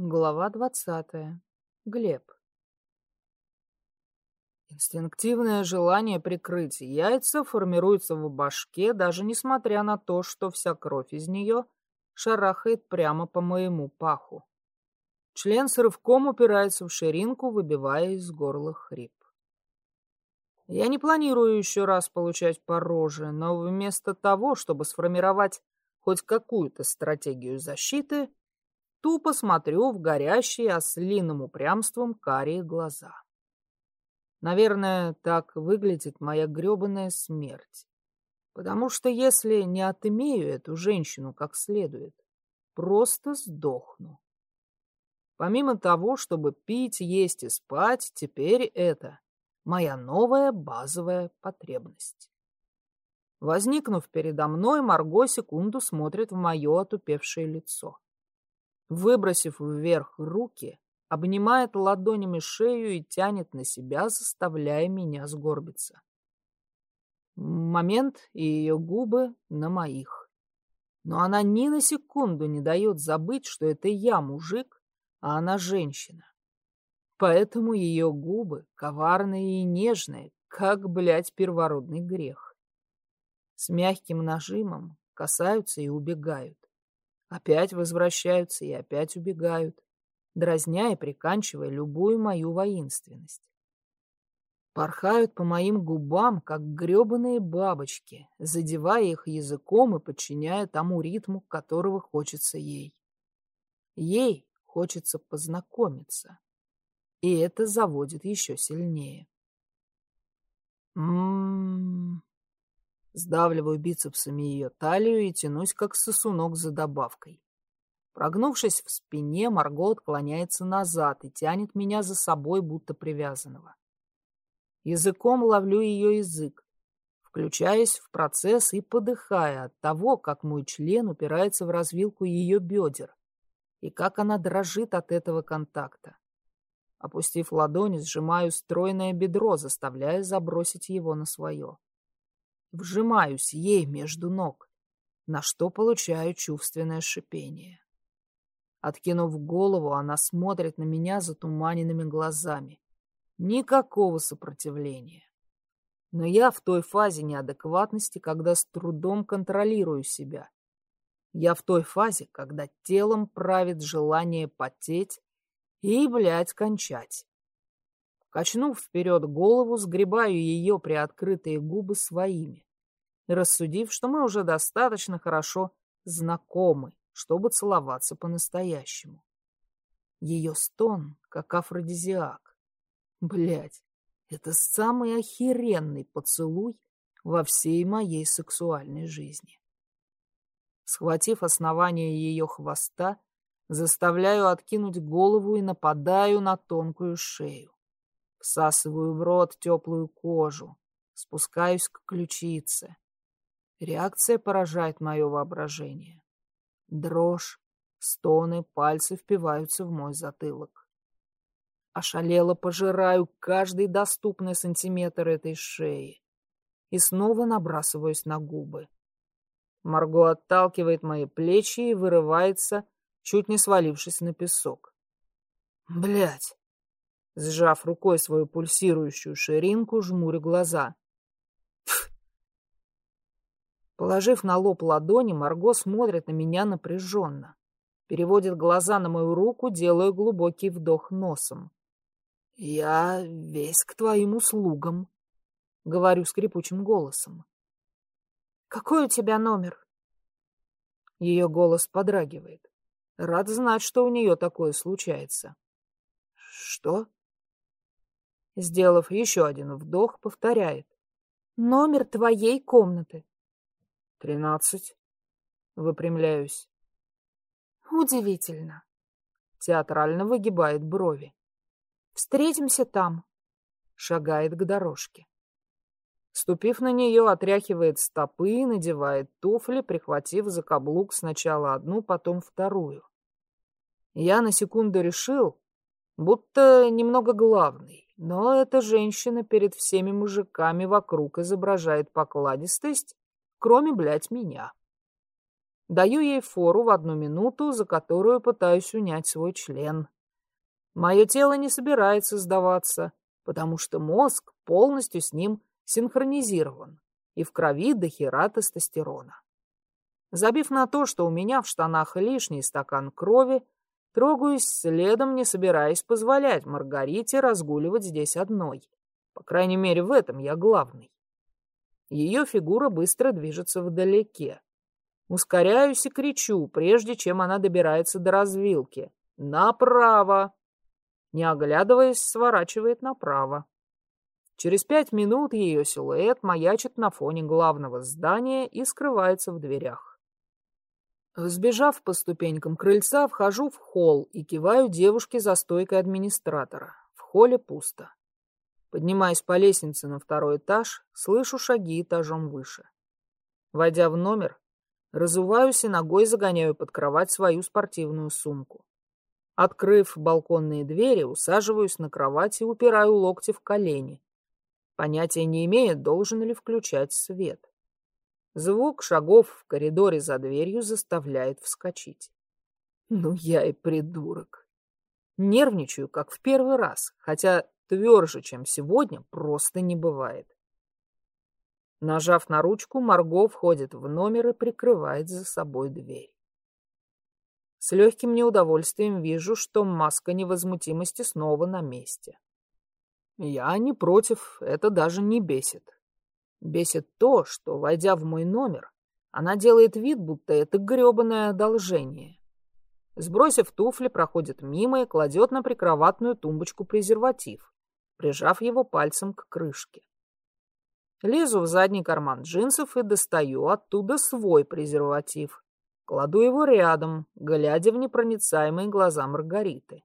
Глава двадцатая. Глеб. Инстинктивное желание прикрыть яйца формируется в башке, даже несмотря на то, что вся кровь из нее шарахает прямо по моему паху. Член с рывком упирается в ширинку, выбивая из горла хрип. Я не планирую еще раз получать по роже, но вместо того, чтобы сформировать хоть какую-то стратегию защиты, Тупо смотрю в горящие ослиным упрямством карие глаза. Наверное, так выглядит моя гребаная смерть. Потому что если не отымею эту женщину как следует, просто сдохну. Помимо того, чтобы пить, есть и спать, теперь это моя новая базовая потребность. Возникнув передо мной, Марго секунду смотрит в мое отупевшее лицо выбросив вверх руки, обнимает ладонями шею и тянет на себя, заставляя меня сгорбиться. Момент, и ее губы на моих. Но она ни на секунду не дает забыть, что это я мужик, а она женщина. Поэтому ее губы коварные и нежные, как, блядь, первородный грех. С мягким нажимом касаются и убегают. Опять возвращаются и опять убегают, дразня и приканчивая любую мою воинственность. Порхают по моим губам, как гребаные бабочки, задевая их языком и подчиняя тому ритму, которого хочется ей. Ей хочется познакомиться, и это заводит еще сильнее. М-м-м, Сдавливаю бицепсами ее талию и тянусь, как сосунок за добавкой. Прогнувшись в спине, Марго отклоняется назад и тянет меня за собой, будто привязанного. Языком ловлю ее язык, включаясь в процесс и подыхая от того, как мой член упирается в развилку ее бедер и как она дрожит от этого контакта. Опустив ладони, сжимаю стройное бедро, заставляя забросить его на свое. Вжимаюсь ей между ног, на что получаю чувственное шипение. Откинув голову, она смотрит на меня затуманенными глазами. Никакого сопротивления. Но я в той фазе неадекватности, когда с трудом контролирую себя. Я в той фазе, когда телом правит желание потеть и, блядь, кончать. Качнув вперед голову, сгребаю ее приоткрытые губы своими, рассудив, что мы уже достаточно хорошо знакомы, чтобы целоваться по-настоящему. Ее стон, как афродизиак. Блять, это самый охеренный поцелуй во всей моей сексуальной жизни. Схватив основание ее хвоста, заставляю откинуть голову и нападаю на тонкую шею. Всасываю в рот теплую кожу, спускаюсь к ключице. Реакция поражает мое воображение. Дрожь, стоны, пальцы впиваются в мой затылок. Ошалело пожираю каждый доступный сантиметр этой шеи и снова набрасываюсь на губы. Марго отталкивает мои плечи и вырывается, чуть не свалившись на песок. Блять! Сжав рукой свою пульсирующую ширинку, жмурю глаза. Пф! Положив на лоб ладони, Марго смотрит на меня напряженно. Переводит глаза на мою руку, делаю глубокий вдох носом. «Я весь к твоим услугам», — говорю скрипучим голосом. «Какой у тебя номер?» Ее голос подрагивает. Рад знать, что у нее такое случается. «Что?» Сделав еще один вдох, повторяет. «Номер твоей комнаты». «Тринадцать». Выпрямляюсь. «Удивительно». Театрально выгибает брови. «Встретимся там». Шагает к дорожке. Ступив на нее, отряхивает стопы и надевает туфли, прихватив за каблук сначала одну, потом вторую. Я на секунду решил, будто немного главный. Но эта женщина перед всеми мужиками вокруг изображает покладистость, кроме, блядь, меня. Даю ей фору в одну минуту, за которую пытаюсь унять свой член. Мое тело не собирается сдаваться, потому что мозг полностью с ним синхронизирован, и в крови дохера тестостерона. Забив на то, что у меня в штанах лишний стакан крови, трогаюсь следом, не собираясь позволять Маргарите разгуливать здесь одной. По крайней мере, в этом я главный. Ее фигура быстро движется вдалеке. Ускоряюсь и кричу, прежде чем она добирается до развилки. «Направо!» Не оглядываясь, сворачивает направо. Через пять минут ее силуэт маячит на фоне главного здания и скрывается в дверях. Взбежав по ступенькам крыльца, вхожу в холл и киваю девушке за стойкой администратора. В холле пусто. Поднимаясь по лестнице на второй этаж, слышу шаги этажом выше. Войдя в номер, разуваюсь и ногой загоняю под кровать свою спортивную сумку. Открыв балконные двери, усаживаюсь на кровать и упираю локти в колени. Понятия не имея, должен ли включать свет. Звук шагов в коридоре за дверью заставляет вскочить. Ну, я и придурок. Нервничаю, как в первый раз, хотя тверже, чем сегодня, просто не бывает. Нажав на ручку, Марго входит в номер и прикрывает за собой дверь. С легким неудовольствием вижу, что маска невозмутимости снова на месте. Я не против, это даже не бесит. Бесит то, что, войдя в мой номер, она делает вид, будто это гребаное одолжение. Сбросив туфли, проходит мимо и кладет на прикроватную тумбочку презерватив, прижав его пальцем к крышке. Лезу в задний карман джинсов и достаю оттуда свой презерватив. Кладу его рядом, глядя в непроницаемые глаза Маргариты.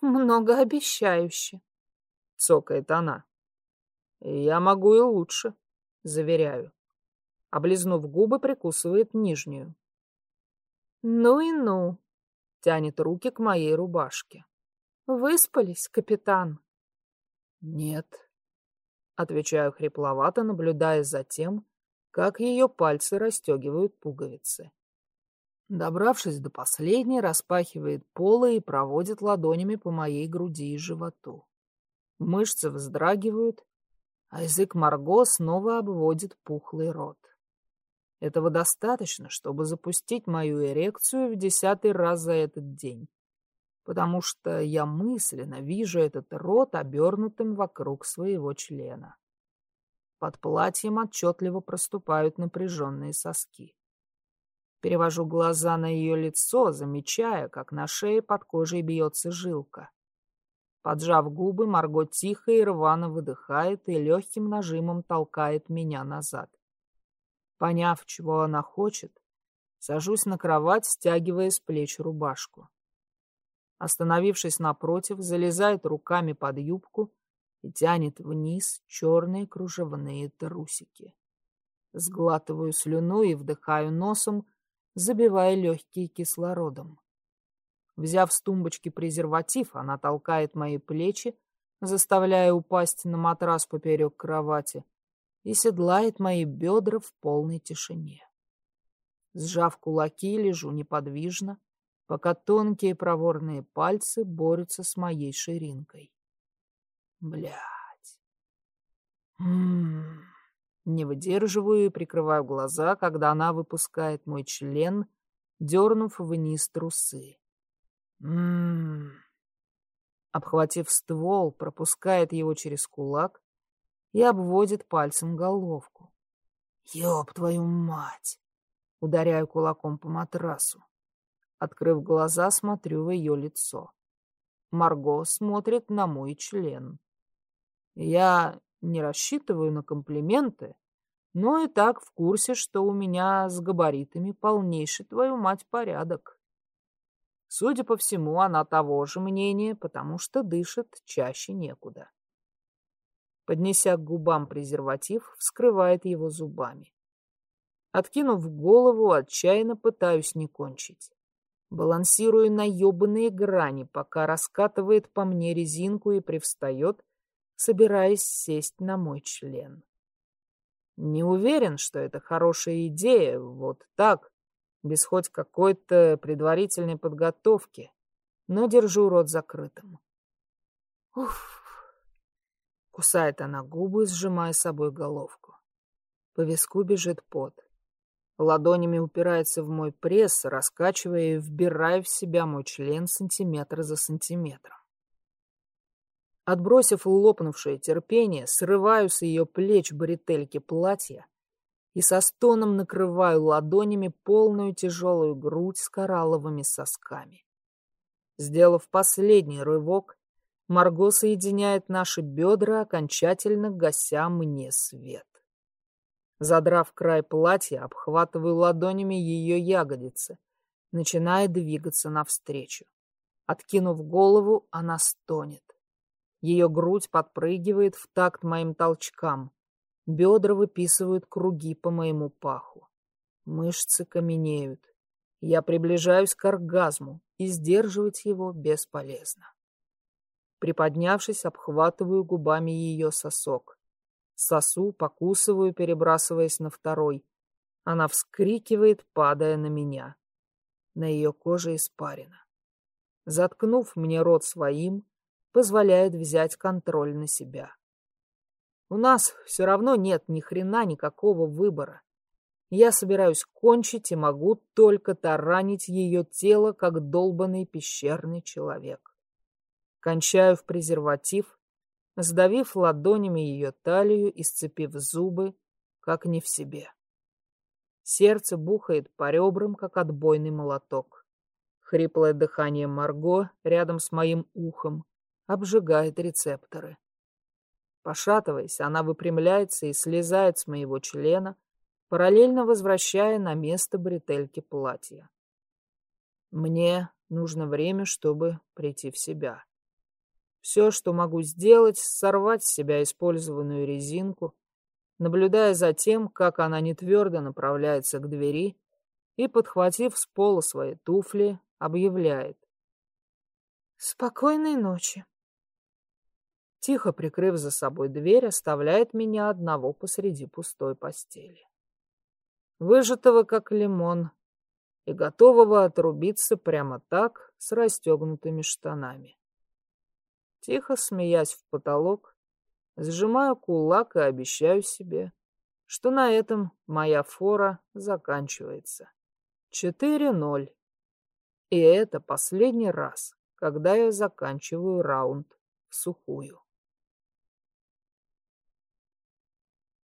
«Многообещающе», — цокает она. «Я могу и лучше», — заверяю. Облизнув губы, прикусывает нижнюю. «Ну и ну», — тянет руки к моей рубашке. «Выспались, капитан?» «Нет», — отвечаю хрипловато, наблюдая за тем, как ее пальцы расстегивают пуговицы. Добравшись до последней, распахивает полы и проводит ладонями по моей груди и животу. Мышцы вздрагивают, а язык Марго снова обводит пухлый рот. Этого достаточно, чтобы запустить мою эрекцию в десятый раз за этот день, потому что я мысленно вижу этот рот обернутым вокруг своего члена. Под платьем отчетливо проступают напряженные соски. Перевожу глаза на ее лицо, замечая, как на шее под кожей бьется жилка. Поджав губы, Марго тихо и рвано выдыхает и легким нажимом толкает меня назад. Поняв, чего она хочет, сажусь на кровать, стягивая с плеч рубашку. Остановившись напротив, залезает руками под юбку и тянет вниз черные кружевные трусики. Сглатываю слюну и вдыхаю носом, забивая легкие кислородом. Взяв с тумбочки презерватив, она толкает мои плечи, заставляя упасть на матрас поперек кровати, и седлает мои бедра в полной тишине. Сжав кулаки, лежу неподвижно, пока тонкие проворные пальцы борются с моей ширинкой. Блядь. М-м-м. Не выдерживаю и прикрываю глаза, когда она выпускает мой член, дернув вниз трусы. М-м. Обхватив ствол, пропускает его через кулак и обводит пальцем головку. Ёб твою мать! Ударяю кулаком по матрасу. Открыв глаза, смотрю в ее лицо. Марго смотрит на мой член. Я не рассчитываю на комплименты, но и так в курсе, что у меня с габаритами полнейший твою мать порядок. Судя по всему, она того же мнения, потому что дышит чаще некуда. Поднеся к губам презерватив, вскрывает его зубами. Откинув голову, отчаянно пытаюсь не кончить. Балансирую на ебаные грани, пока раскатывает по мне резинку и привстает, собираясь сесть на мой член. Не уверен, что это хорошая идея, вот так, без хоть какой-то предварительной подготовки, но держу рот закрытым. Уф! Кусает она губы, сжимая собой головку. По виску бежит пот. Ладонями упирается в мой пресс, раскачивая и вбирая в себя мой член сантиметр за сантиметром. Отбросив лопнувшее терпение, срываю с ее плеч бретельки платья и со стоном накрываю ладонями полную тяжелую грудь с коралловыми сосками. Сделав последний рывок, Марго соединяет наши бедра, окончательно гася мне свет. Задрав край платья, обхватываю ладонями ее ягодицы, начиная двигаться навстречу. Откинув голову, она стонет. Ее грудь подпрыгивает в такт моим толчкам. Бедра выписывают круги по моему паху. Мышцы каменеют. Я приближаюсь к оргазму, и сдерживать его бесполезно. Приподнявшись, обхватываю губами ее сосок. Сосу, покусываю, перебрасываясь на второй. Она вскрикивает, падая на меня. На ее коже испарина. Заткнув мне рот своим, позволяет взять контроль на себя. У нас все равно нет ни хрена никакого выбора. Я собираюсь кончить и могу только таранить ее тело, как долбанный пещерный человек. Кончаю в презерватив, сдавив ладонями ее талию и сцепив зубы, как не в себе. Сердце бухает по ребрам, как отбойный молоток. Хриплое дыхание Марго рядом с моим ухом обжигает рецепторы. Пошатываясь, она выпрямляется и слезает с моего члена, параллельно возвращая на место бретельки платья. Мне нужно время, чтобы прийти в себя. Все, что могу сделать, сорвать с себя использованную резинку, наблюдая за тем, как она нетвердо направляется к двери и, подхватив с пола свои туфли, объявляет. «Спокойной ночи!» Тихо прикрыв за собой дверь, оставляет меня одного посреди пустой постели. Выжатого, как лимон, и готового отрубиться прямо так, с расстегнутыми штанами. Тихо смеясь в потолок, сжимаю кулак и обещаю себе, что на этом моя фора заканчивается. Четыре ноль. И это последний раз, когда я заканчиваю раунд в сухую.